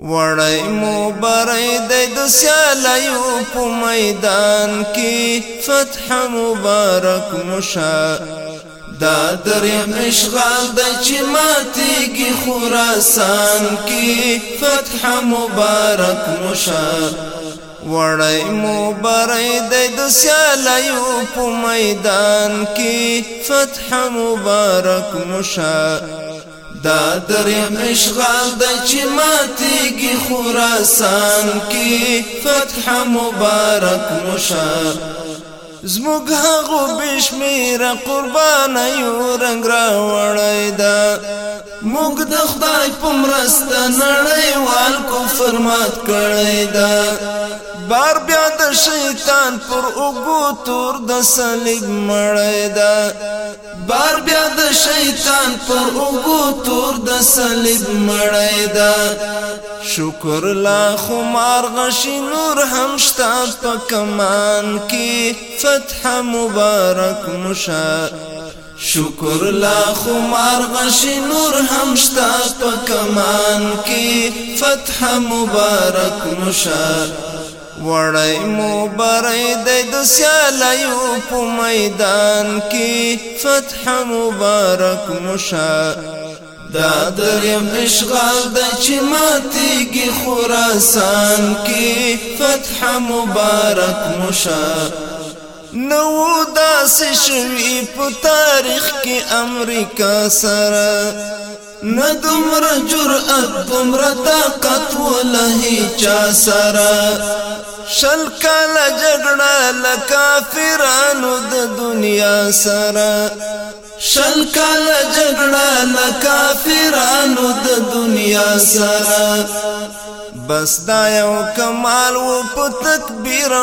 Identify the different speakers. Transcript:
Speaker 1: وړی مو برای د سیالیو په میدان کې فتح مبارک مشا دا دریم اشغال د چې ماتېږي خراسان کې فتح مبارک مشا وړی مو برای د سیالیو په میدان کې فتح مبارک مشا دا دریم اشغال د چې ماتېږي خراسان کې فتح مبارک مشا. زموږ هغه بشمیر قربان یو رنگ را وړی دا. موږ د خدای په مرسته نړیوال کفر مات کړی دا. بار بیا د شیطان پر اوګو تور د صلیب مړی دا بار بیا د شیطان پر اوګو تور د صلیب مړی دا شکر لا خمار غشی نور هم شتا په کمان کې. فتح مبارک مشا. شکر لا خمار غشی نور هم شتا په کمان کې. فتح مبارک مشا. وړی مو برای د سیالیو په میدان کې فتح مبارک مشا دا دریم اشغال د چې ماتېږي خراسان کې فتح مبارک مشا نو داس شوی په تاریخ کې امریکا سره نه دومره جرأت دومره طاقت ولهی چا سره شل کالا جګړه لکافرانو د دنیا سره شل کالا جګړه لکافرانو د دنیا سره بس دا یو کمال و په تکبیر